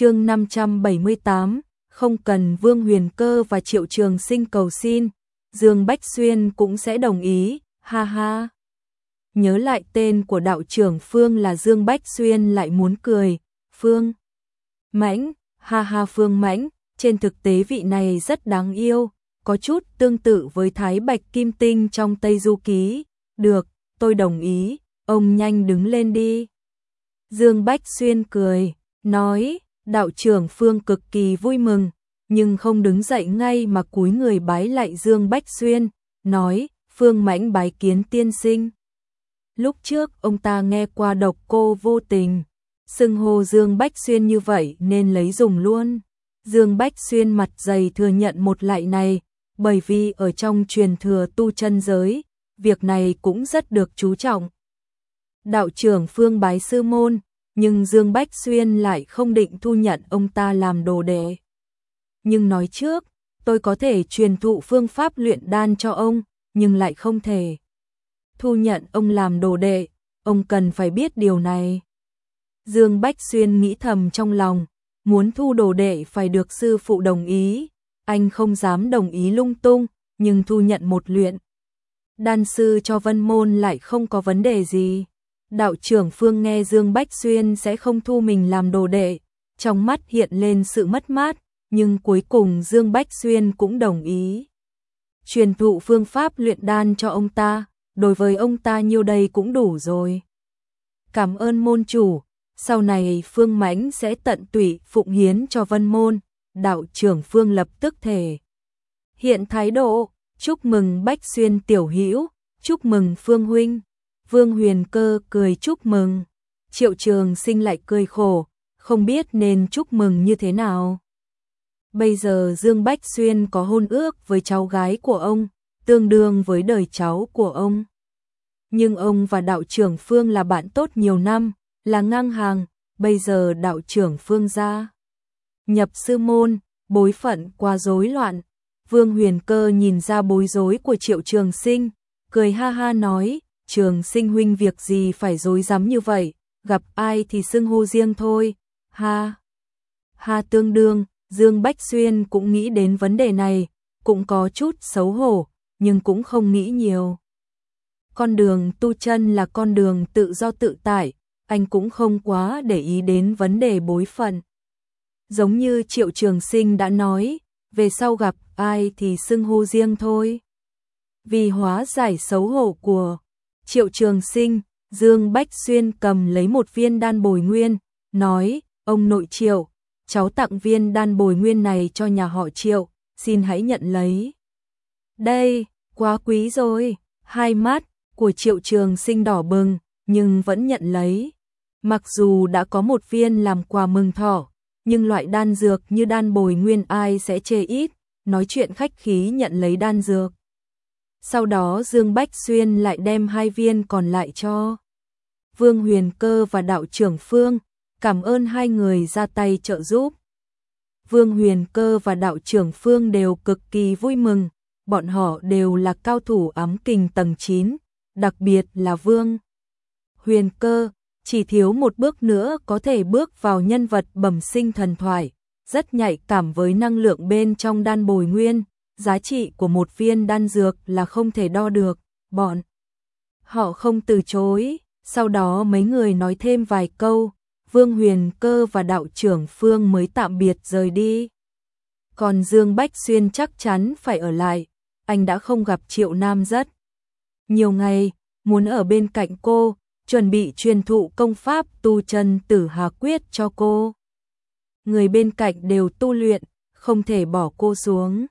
chương 578, không cần Vương Huyền Cơ và Triệu Trường Sinh cầu xin, Dương Bách Xuyên cũng sẽ đồng ý, ha ha. Nhớ lại tên của đạo trưởng Phương là Dương Bách Xuyên lại muốn cười, Phương Mãnh, ha ha Phương Mãnh, trên thực tế vị này rất đáng yêu, có chút tương tự với Thái Bạch Kim Tinh trong Tây Du Ký, được, tôi đồng ý, ông nhanh đứng lên đi. Dương Bách Xuyên cười, nói, đạo trưởng Phương cực kỳ vui mừng, nhưng không đứng dậy ngay mà cúi người bái lại Dương Bách Xuyên, nói, Phương mãnh bái kiến tiên sinh. Lúc trước ông ta nghe qua độc cô vô tình, xưng hô Dương Bách Xuyên như vậy nên lấy dùng luôn. Dương Bách Xuyên mặt dày thừa nhận một lại này, bởi vì ở trong truyền thừa tu chân giới, việc này cũng rất được chú trọng. Đạo trưởng Phương bái sư môn, nhưng Dương Bách Xuyên lại không định thu nhận ông ta làm đồ đệ. Nhưng nói trước, tôi có thể truyền thụ phương pháp luyện đan cho ông, nhưng lại không thể thu nhận ông làm đồ đệ, ông cần phải biết điều này. Dương Bách Xuyên nghĩ thầm trong lòng, muốn thu đồ đệ phải được sư phụ đồng ý, anh không dám đồng ý lung tung, nhưng thu nhận một luyện. Đan sư cho vân môn lại không có vấn đề gì. Đạo trưởng Phương nghe Dương Bách Xuyên sẽ không thu mình làm đồ đệ, trong mắt hiện lên sự mất mát, nhưng cuối cùng Dương Bách Xuyên cũng đồng ý. Truyền thụ phương pháp luyện đan cho ông ta, đối với ông ta nhiêu đây cũng đủ rồi. Cảm ơn môn chủ, sau này Phương Mãnh sẽ tận tụy phụng hiến cho Vân Môn, đạo trưởng Phương lập tức thể. Hiện thái độ, chúc mừng Bách Xuyên tiểu hữu, chúc mừng Phương huynh. Vương Huyền Cơ cười chúc mừng. Triệu Trường Sinh lại cười khổ, không biết nên chúc mừng như thế nào. Bây giờ Dương Bách Xuyên có hôn ước với cháu gái của ông, tương đương với đời cháu của ông. Nhưng ông và đạo trưởng Phương là bạn tốt nhiều năm, là ngang hàng, bây giờ đạo trưởng Phương ra. Nhập sư môn, bối phận qua rối loạn. Vương Huyền Cơ nhìn ra bối rối của Triệu Trường Sinh, cười ha ha nói, Trường Sinh huynh việc gì phải dối rắm như vậy, gặp ai thì xưng hô riêng thôi. Ha. Ha tương đương, Dương Bách Xuyên cũng nghĩ đến vấn đề này, cũng có chút xấu hổ, nhưng cũng không nghĩ nhiều. Con đường tu chân là con đường tự do tự tại, anh cũng không quá để ý đến vấn đề bối phận. Giống như Triệu Trường Sinh đã nói, về sau gặp ai thì xưng hô riêng thôi. Vì hóa giải xấu hổ của Triệu Trường Sinh, Dương Bách Xuyên cầm lấy một viên đan bồi nguyên, nói, ông nội Triệu, cháu tặng viên đan bồi nguyên này cho nhà họ Triệu, xin hãy nhận lấy. Đây, quá quý rồi, hai mắt của Triệu Trường Sinh đỏ bừng, nhưng vẫn nhận lấy. Mặc dù đã có một viên làm quà mừng thọ, nhưng loại đan dược như đan bồi nguyên ai sẽ chê ít, nói chuyện khách khí nhận lấy đan dược. Sau đó Dương Bách Xuyên lại đem hai viên còn lại cho Vương Huyền Cơ và đạo trưởng Phương, cảm ơn hai người ra tay trợ giúp. Vương Huyền Cơ và đạo trưởng Phương đều cực kỳ vui mừng, bọn họ đều là cao thủ ám kình tầng 9, đặc biệt là Vương Huyền Cơ, chỉ thiếu một bước nữa có thể bước vào nhân vật bẩm sinh thần thoại, rất nhạy cảm với năng lượng bên trong đan bồi nguyên, giá trị của một viên đan dược là không thể đo được, bọn họ không từ chối, sau đó mấy người nói thêm vài câu, Vương Huyền Cơ và đạo trưởng Phương mới tạm biệt rời đi. Còn Dương Bách Xuyên chắc chắn phải ở lại, anh đã không gặp Triệu Nam rất nhiều ngày, muốn ở bên cạnh cô, chuẩn bị truyền thụ công pháp tu chân tử hà quyết cho cô. Người bên cạnh đều tu luyện, không thể bỏ cô xuống.